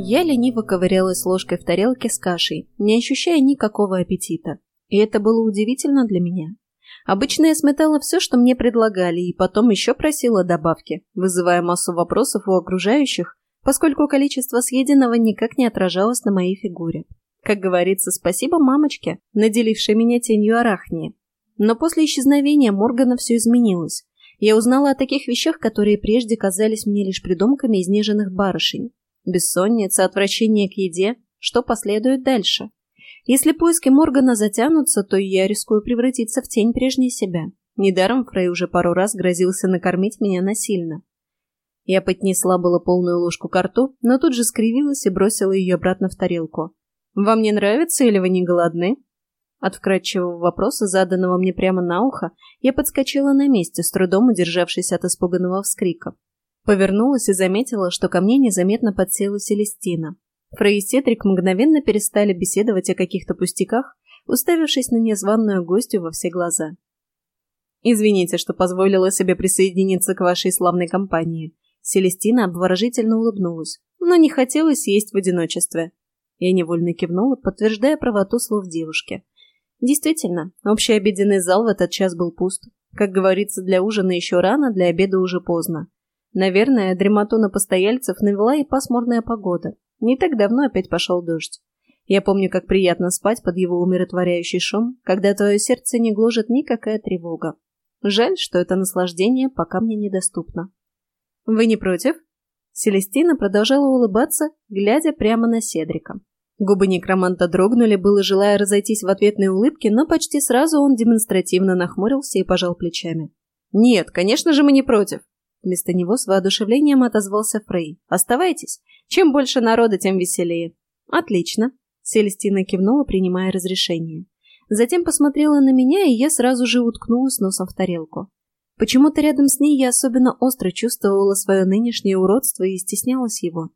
Я лениво ковырялась ложкой в тарелке с кашей, не ощущая никакого аппетита. И это было удивительно для меня. Обычно я сметала все, что мне предлагали, и потом еще просила добавки, вызывая массу вопросов у окружающих, поскольку количество съеденного никак не отражалось на моей фигуре. Как говорится, спасибо мамочке, наделившей меня тенью арахнии. Но после исчезновения Моргана все изменилось. Я узнала о таких вещах, которые прежде казались мне лишь придумками изнеженных барышень. Бессонница, отвращение к еде. Что последует дальше? Если поиски Моргана затянутся, то я рискую превратиться в тень прежней себя. Недаром Фрей уже пару раз грозился накормить меня насильно. Я поднесла было полную ложку к рту, но тут же скривилась и бросила ее обратно в тарелку. «Вам не нравится или вы не голодны?» От вкрадчивого вопроса, заданного мне прямо на ухо, я подскочила на месте, с трудом удержавшись от испуганного вскрика. Повернулась и заметила, что ко мне незаметно подсела Селестина. Фрей и Седрик мгновенно перестали беседовать о каких-то пустяках, уставившись на незваную гостью во все глаза. «Извините, что позволила себе присоединиться к вашей славной компании». Селестина обворожительно улыбнулась, но не хотелось есть в одиночестве. Я невольно кивнула, подтверждая правоту слов девушки. Действительно, общий обеденный зал в этот час был пуст. Как говорится, для ужина еще рано, для обеда уже поздно. Наверное, дремоту на постояльцев навела и пасмурная погода. Не так давно опять пошел дождь. Я помню, как приятно спать под его умиротворяющий шум, когда твое сердце не гложет никакая тревога. Жаль, что это наслаждение пока мне недоступно. «Вы не против?» Селестина продолжала улыбаться, глядя прямо на Седрика. Губы некроманта дрогнули, было желая разойтись в ответной улыбке, но почти сразу он демонстративно нахмурился и пожал плечами. «Нет, конечно же мы не против. Вместо него с воодушевлением отозвался Фрей. «Оставайтесь. Чем больше народа, тем веселее». «Отлично». Селестина кивнула, принимая разрешение. Затем посмотрела на меня, и я сразу же уткнулась носом в тарелку. Почему-то рядом с ней я особенно остро чувствовала свое нынешнее уродство и стеснялась его.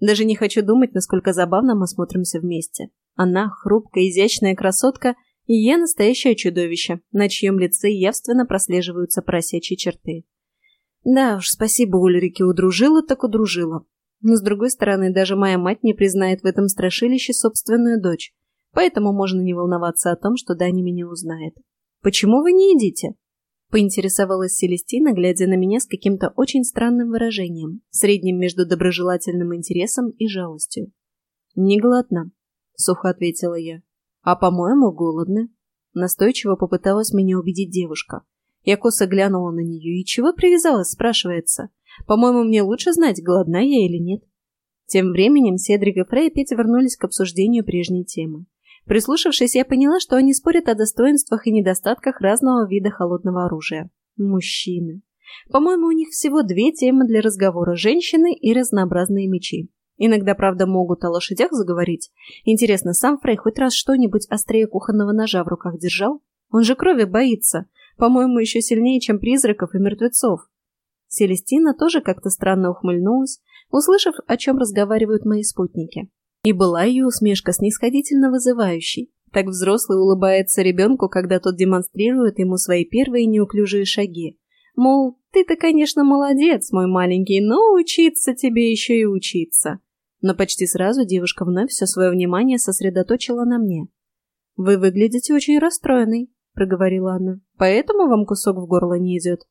Даже не хочу думать, насколько забавно мы смотримся вместе. Она — хрупкая, изящная красотка, и я — настоящее чудовище, на чьем лице явственно прослеживаются поросячьи черты. Да уж, спасибо Ульрике, удружила так удружила. Но, с другой стороны, даже моя мать не признает в этом страшилище собственную дочь, поэтому можно не волноваться о том, что Даня меня узнает. «Почему вы не едите?» Поинтересовалась Селестина, глядя на меня с каким-то очень странным выражением, средним между доброжелательным интересом и жалостью. «Не голодна», — сухо ответила я. «А, по-моему, голодны». Настойчиво попыталась меня убедить девушка. Я косо глянула на нее. И чего привязалась, спрашивается. По-моему, мне лучше знать, голодна я или нет. Тем временем Седрик и Фрей опять вернулись к обсуждению прежней темы. Прислушавшись, я поняла, что они спорят о достоинствах и недостатках разного вида холодного оружия. Мужчины. По-моему, у них всего две темы для разговора – женщины и разнообразные мечи. Иногда, правда, могут о лошадях заговорить. Интересно, сам Фрей хоть раз что-нибудь острее кухонного ножа в руках держал? Он же крови боится. По-моему, еще сильнее, чем призраков и мертвецов. Селестина тоже как-то странно ухмыльнулась, услышав, о чем разговаривают мои спутники. И была ее усмешка снисходительно вызывающей. Так взрослый улыбается ребенку, когда тот демонстрирует ему свои первые неуклюжие шаги. Мол, ты-то, конечно, молодец, мой маленький, но учиться тебе еще и учиться. Но почти сразу девушка вновь все свое внимание сосредоточила на мне. «Вы выглядите очень расстроенной», — проговорила она. «Поэтому вам кусок в горло не идет?»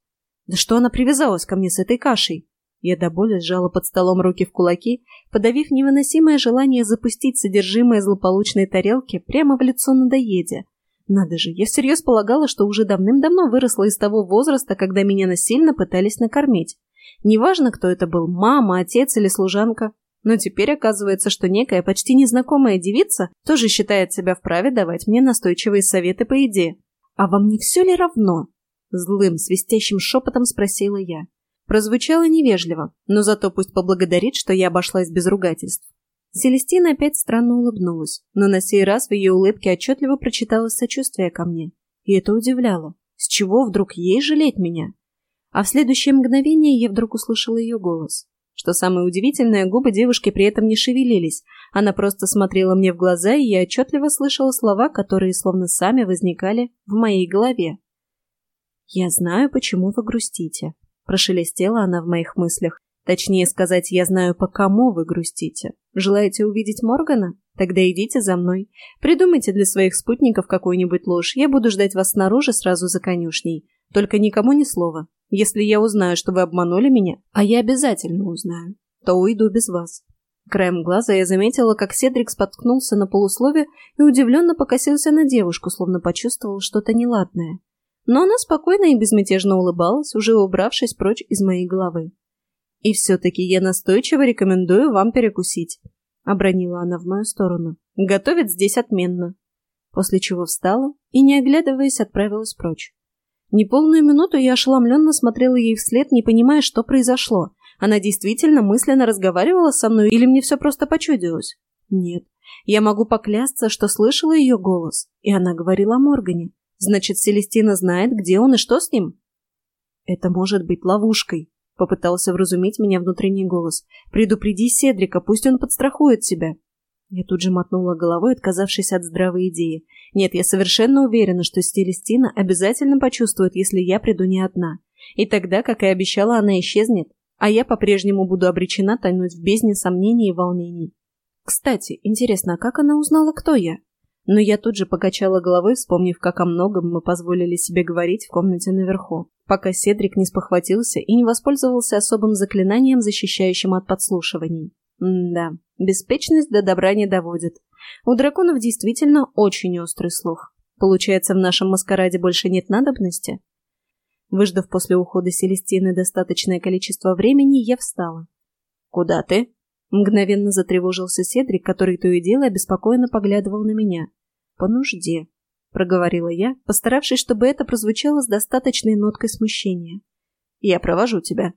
«Да что она привязалась ко мне с этой кашей?» Я до боли сжала под столом руки в кулаки, подавив невыносимое желание запустить содержимое злополучной тарелки прямо в лицо надоеде. Надо же, я всерьез полагала, что уже давным-давно выросла из того возраста, когда меня насильно пытались накормить. Неважно, кто это был, мама, отец или служанка. Но теперь оказывается, что некая почти незнакомая девица тоже считает себя вправе давать мне настойчивые советы по еде. «А вам не все ли равно?» Злым, свистящим шепотом спросила я. Прозвучало невежливо, но зато пусть поблагодарит, что я обошлась без ругательств. Селестина опять странно улыбнулась, но на сей раз в ее улыбке отчетливо прочиталось сочувствие ко мне. И это удивляло. С чего вдруг ей жалеть меня? А в следующее мгновение я вдруг услышала ее голос. Что самое удивительное, губы девушки при этом не шевелились. Она просто смотрела мне в глаза, и я отчетливо слышала слова, которые словно сами возникали в моей голове. «Я знаю, почему вы грустите», — прошелестела она в моих мыслях. Точнее сказать, я знаю, по кому вы грустите. Желаете увидеть Моргана? Тогда идите за мной. Придумайте для своих спутников какую-нибудь ложь. Я буду ждать вас снаружи сразу за конюшней. Только никому ни слова. Если я узнаю, что вы обманули меня, а я обязательно узнаю, то уйду без вас. Краем глаза я заметила, как Седрик споткнулся на полуслове и удивленно покосился на девушку, словно почувствовал что-то неладное. Но она спокойно и безмятежно улыбалась, уже убравшись прочь из моей головы. «И все-таки я настойчиво рекомендую вам перекусить», — обронила она в мою сторону. «Готовят здесь отменно». После чего встала и, не оглядываясь, отправилась прочь. Неполную минуту я ошеломленно смотрела ей вслед, не понимая, что произошло. Она действительно мысленно разговаривала со мной или мне все просто почудилось? Нет. Я могу поклясться, что слышала ее голос, и она говорила о Моргане. Значит, Селестина знает, где он и что с ним? Это может быть ловушкой, попытался вразумить меня внутренний голос. Предупреди Седрика, пусть он подстрахует себя. Я тут же мотнула головой, отказавшись от здравой идеи. Нет, я совершенно уверена, что Стелестина обязательно почувствует, если я приду не одна. И тогда, как и обещала, она исчезнет, а я по-прежнему буду обречена тонуть в бездне сомнений и волнений. Кстати, интересно, а как она узнала, кто я? Но я тут же покачала головой, вспомнив, как о многом мы позволили себе говорить в комнате наверху, пока Седрик не спохватился и не воспользовался особым заклинанием, защищающим от подслушиваний. Да, Беспечность до добра не доводит. У драконов действительно очень острый слух. Получается, в нашем маскараде больше нет надобности? Выждав после ухода Селестины достаточное количество времени, я встала. «Куда ты?» Мгновенно затревожился Седрик, который то и дело обеспокоенно поглядывал на меня. «По нужде», — проговорила я, постаравшись, чтобы это прозвучало с достаточной ноткой смущения. «Я провожу тебя».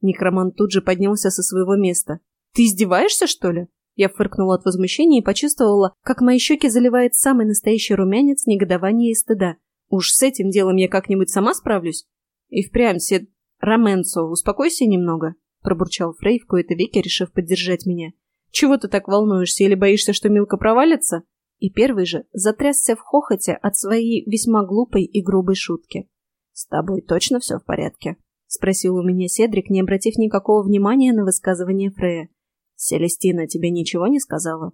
Некромант тут же поднялся со своего места. «Ты издеваешься, что ли?» Я фыркнула от возмущения и почувствовала, как мои щеки заливает самый настоящий румянец негодования и стыда. Уж с этим делом я как-нибудь сама справлюсь. И впрямь, Сед... Роменцо, успокойся немного, пробурчал Фрей в кои-то веки, решив поддержать меня. Чего ты так волнуешься или боишься, что Милка провалится? И первый же затрясся в хохоте от своей весьма глупой и грубой шутки. «С тобой точно все в порядке?» — спросил у меня Седрик, не обратив никакого внимания на высказывание Фрея. «Селестина тебе ничего не сказала?»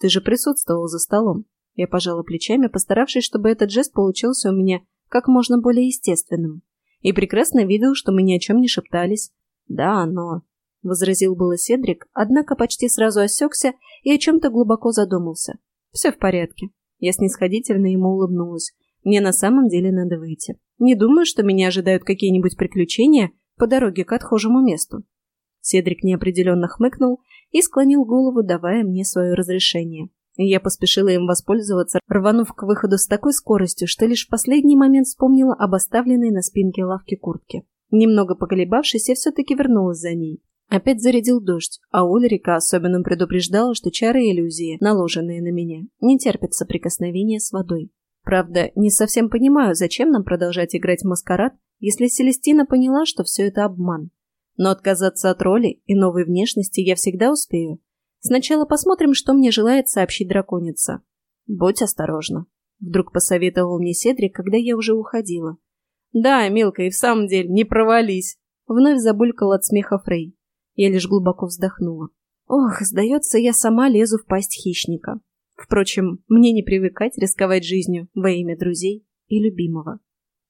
«Ты же присутствовал за столом». Я пожала плечами, постаравшись, чтобы этот жест получился у меня как можно более естественным. И прекрасно видел, что мы ни о чем не шептались. «Да, но...» — возразил было Седрик, однако почти сразу осекся и о чем-то глубоко задумался. «Все в порядке». Я снисходительно ему улыбнулась. «Мне на самом деле надо выйти. Не думаю, что меня ожидают какие-нибудь приключения по дороге к отхожему месту. Седрик неопределенно хмыкнул и склонил голову, давая мне свое разрешение. Я поспешила им воспользоваться, рванув к выходу с такой скоростью, что лишь в последний момент вспомнила об оставленной на спинке лавки куртке. Немного поколебавшись, я все-таки вернулась за ней. Опять зарядил дождь, а Ульрика особенно предупреждала, что чары иллюзии, наложенные на меня, не терпят соприкосновения с водой. Правда, не совсем понимаю, зачем нам продолжать играть в маскарад, если Селестина поняла, что все это обман. Но отказаться от роли и новой внешности я всегда успею. Сначала посмотрим, что мне желает сообщить драконица. Будь осторожна. Вдруг посоветовал мне Седрик, когда я уже уходила. Да, мелко, и в самом деле, не провались. Вновь забулькал от смеха Фрей. Я лишь глубоко вздохнула. Ох, сдается, я сама лезу в пасть хищника. Впрочем, мне не привыкать рисковать жизнью во имя друзей и любимого.